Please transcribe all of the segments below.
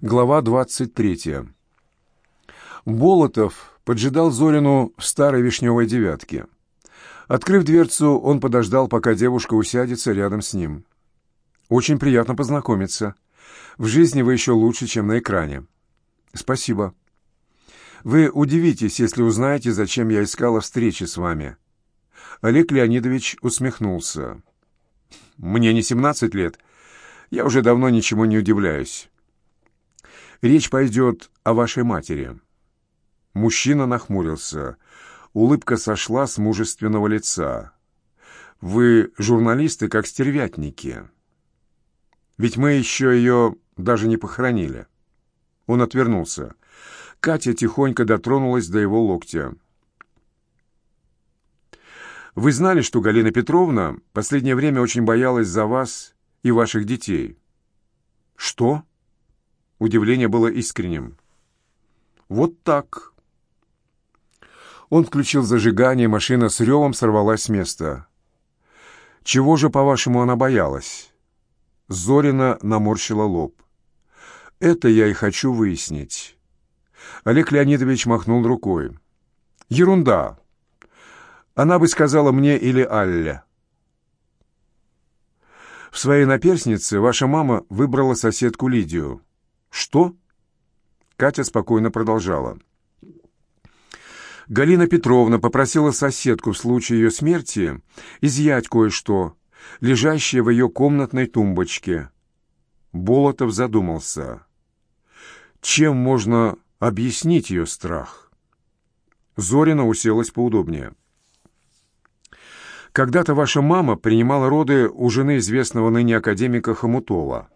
Глава 23. Болотов поджидал Зорину в старой вишневой девятке. Открыв дверцу, он подождал, пока девушка усядется рядом с ним. «Очень приятно познакомиться. В жизни вы еще лучше, чем на экране». «Спасибо. Вы удивитесь, если узнаете, зачем я искала встречи с вами». Олег Леонидович усмехнулся. «Мне не семнадцать лет. Я уже давно ничему не удивляюсь». Речь пойдет о вашей матери». Мужчина нахмурился. Улыбка сошла с мужественного лица. «Вы журналисты, как стервятники. Ведь мы еще ее даже не похоронили». Он отвернулся. Катя тихонько дотронулась до его локтя. «Вы знали, что Галина Петровна последнее время очень боялась за вас и ваших детей?» «Что?» Удивление было искренним. «Вот так». Он включил зажигание, машина с ревом сорвалась с места. «Чего же, по-вашему, она боялась?» Зорина наморщила лоб. «Это я и хочу выяснить». Олег Леонидович махнул рукой. «Ерунда. Она бы сказала мне или Алле». В своей наперснице ваша мама выбрала соседку Лидию. «Что?» Катя спокойно продолжала. Галина Петровна попросила соседку в случае ее смерти изъять кое-что, лежащее в ее комнатной тумбочке. Болотов задумался. Чем можно объяснить ее страх? Зорина уселась поудобнее. Когда-то ваша мама принимала роды у жены известного ныне академика Хомутова.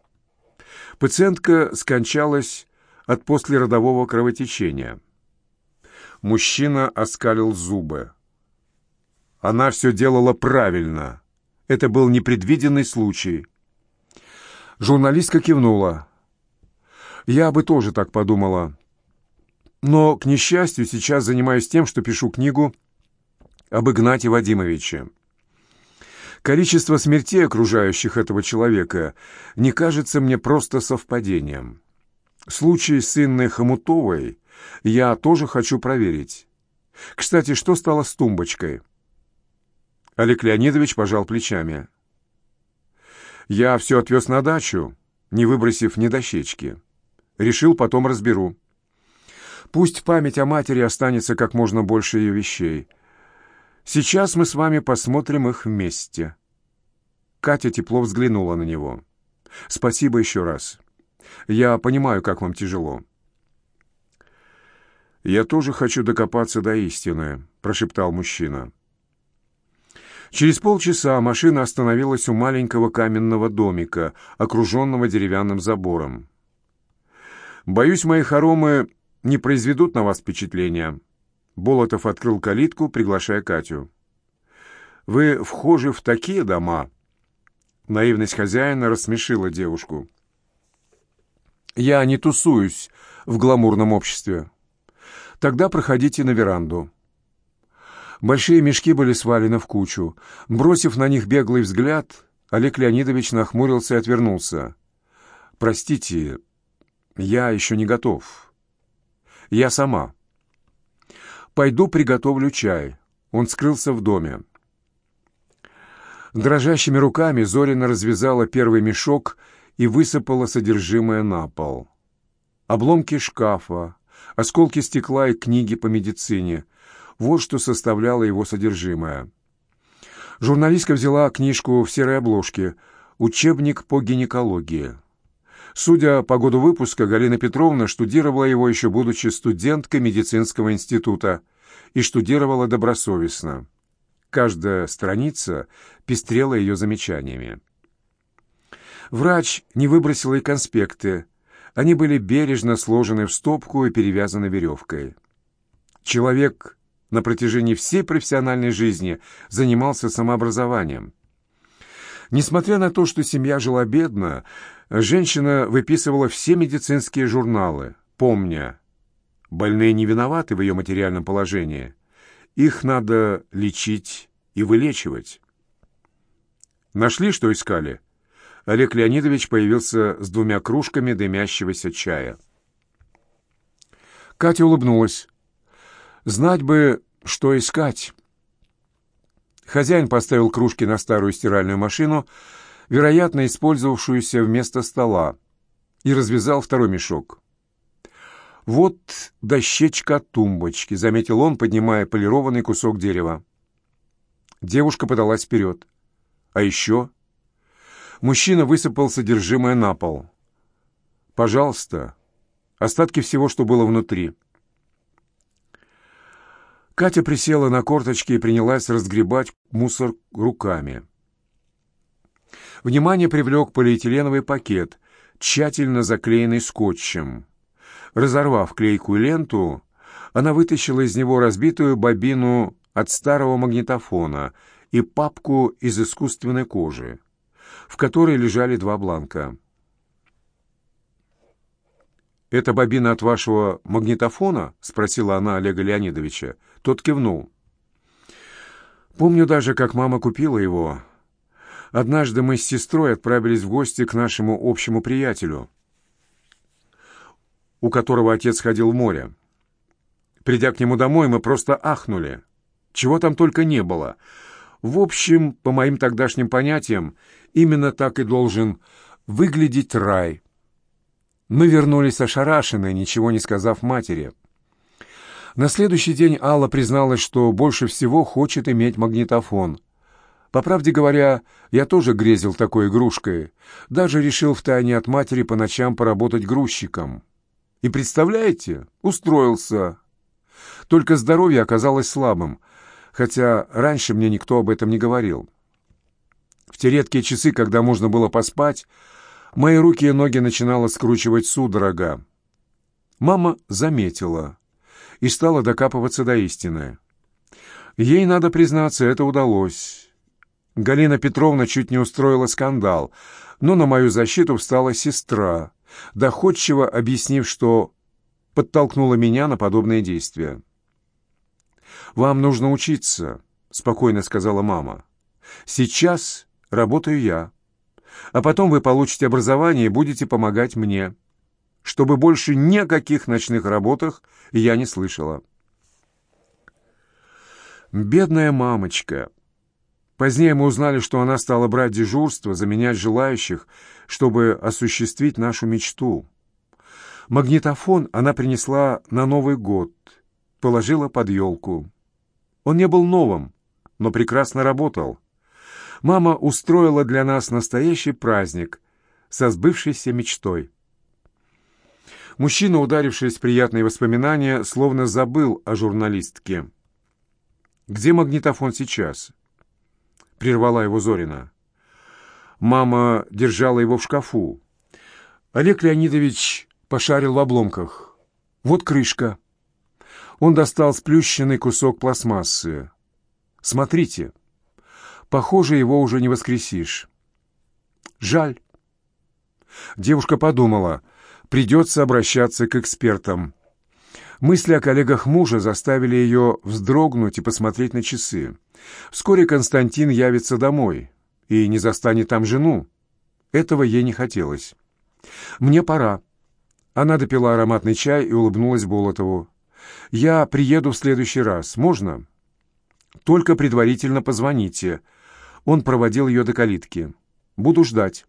Пациентка скончалась от послеродового кровотечения. Мужчина оскалил зубы. Она все делала правильно. Это был непредвиденный случай. Журналистка кивнула. Я бы тоже так подумала. Но, к несчастью, сейчас занимаюсь тем, что пишу книгу об Игнате Вадимовиче. Количество смертей, окружающих этого человека, не кажется мне просто совпадением. Случай с Инной Хомутовой я тоже хочу проверить. Кстати, что стало с тумбочкой? Олег Леонидович пожал плечами. Я все отвез на дачу, не выбросив ни дощечки. Решил, потом разберу. Пусть память о матери останется как можно больше ее вещей — Сейчас мы с вами посмотрим их вместе». Катя тепло взглянула на него. «Спасибо еще раз. Я понимаю, как вам тяжело». «Я тоже хочу докопаться до истины», — прошептал мужчина. Через полчаса машина остановилась у маленького каменного домика, окруженного деревянным забором. «Боюсь, мои хоромы не произведут на вас впечатления», Болотов открыл калитку, приглашая Катю. «Вы вхожи в такие дома?» Наивность хозяина рассмешила девушку. «Я не тусуюсь в гламурном обществе. Тогда проходите на веранду». Большие мешки были свалены в кучу. Бросив на них беглый взгляд, Олег Леонидович нахмурился и отвернулся. «Простите, я еще не готов. Я сама». «Пойду приготовлю чай». Он скрылся в доме. Дрожащими руками Зорина развязала первый мешок и высыпала содержимое на пол. Обломки шкафа, осколки стекла и книги по медицине — вот что составляло его содержимое. Журналистка взяла книжку в серой обложке «Учебник по гинекологии». Судя по году выпуска, Галина Петровна штудировала его еще будучи студенткой медицинского института и штудировала добросовестно. Каждая страница пестрела ее замечаниями. Врач не выбросил и конспекты. Они были бережно сложены в стопку и перевязаны веревкой. Человек на протяжении всей профессиональной жизни занимался самообразованием. Несмотря на то, что семья жила бедно, женщина выписывала все медицинские журналы, помня, больные не виноваты в ее материальном положении. Их надо лечить и вылечивать. Нашли, что искали? Олег Леонидович появился с двумя кружками дымящегося чая. Катя улыбнулась. «Знать бы, что искать». Хозяин поставил кружки на старую стиральную машину, вероятно, использовавшуюся вместо стола, и развязал второй мешок. «Вот дощечка тумбочки», — заметил он, поднимая полированный кусок дерева. Девушка подалась вперед. «А еще?» Мужчина высыпал содержимое на пол. «Пожалуйста, остатки всего, что было внутри». Катя присела на корточки и принялась разгребать мусор руками. Внимание привлек полиэтиленовый пакет, тщательно заклеенный скотчем. Разорвав клейкую ленту, она вытащила из него разбитую бобину от старого магнитофона и папку из искусственной кожи, в которой лежали два бланка. «Это бобина от вашего магнитофона?» — спросила она Олега Леонидовича. Тот кивнул. «Помню даже, как мама купила его. Однажды мы с сестрой отправились в гости к нашему общему приятелю, у которого отец ходил в море. Придя к нему домой, мы просто ахнули. Чего там только не было. В общем, по моим тогдашним понятиям, именно так и должен выглядеть рай. Мы вернулись ошарашенные, ничего не сказав матери. На следующий день Алла призналась, что больше всего хочет иметь магнитофон. По правде говоря, я тоже грезил такой игрушкой. Даже решил втайне от матери по ночам поработать грузчиком. И представляете, устроился. Только здоровье оказалось слабым, хотя раньше мне никто об этом не говорил. В те редкие часы, когда можно было поспать, мои руки и ноги начинало скручивать судорога. Мама заметила и стала докапываться до истины. Ей, надо признаться, это удалось. Галина Петровна чуть не устроила скандал, но на мою защиту встала сестра, доходчиво объяснив, что подтолкнула меня на подобные действия. «Вам нужно учиться», — спокойно сказала мама. «Сейчас работаю я, а потом вы получите образование и будете помогать мне» чтобы больше ни о каких ночных работах я не слышала. Бедная мамочка. Позднее мы узнали, что она стала брать дежурство, заменять желающих, чтобы осуществить нашу мечту. Магнитофон она принесла на Новый год, положила под елку. Он не был новым, но прекрасно работал. Мама устроила для нас настоящий праздник со сбывшейся мечтой. Мужчина, ударившись в приятные воспоминания, словно забыл о журналистке. «Где магнитофон сейчас?» — прервала его Зорина. Мама держала его в шкафу. Олег Леонидович пошарил в обломках. «Вот крышка». Он достал сплющенный кусок пластмассы. «Смотрите. Похоже, его уже не воскресишь». «Жаль». Девушка подумала — придется обращаться к экспертам. Мысли о коллегах мужа заставили ее вздрогнуть и посмотреть на часы. Вскоре Константин явится домой и не застанет там жену. Этого ей не хотелось. «Мне пора». Она допила ароматный чай и улыбнулась Болотову. «Я приеду в следующий раз. Можно?» «Только предварительно позвоните». Он проводил ее до калитки. «Буду ждать».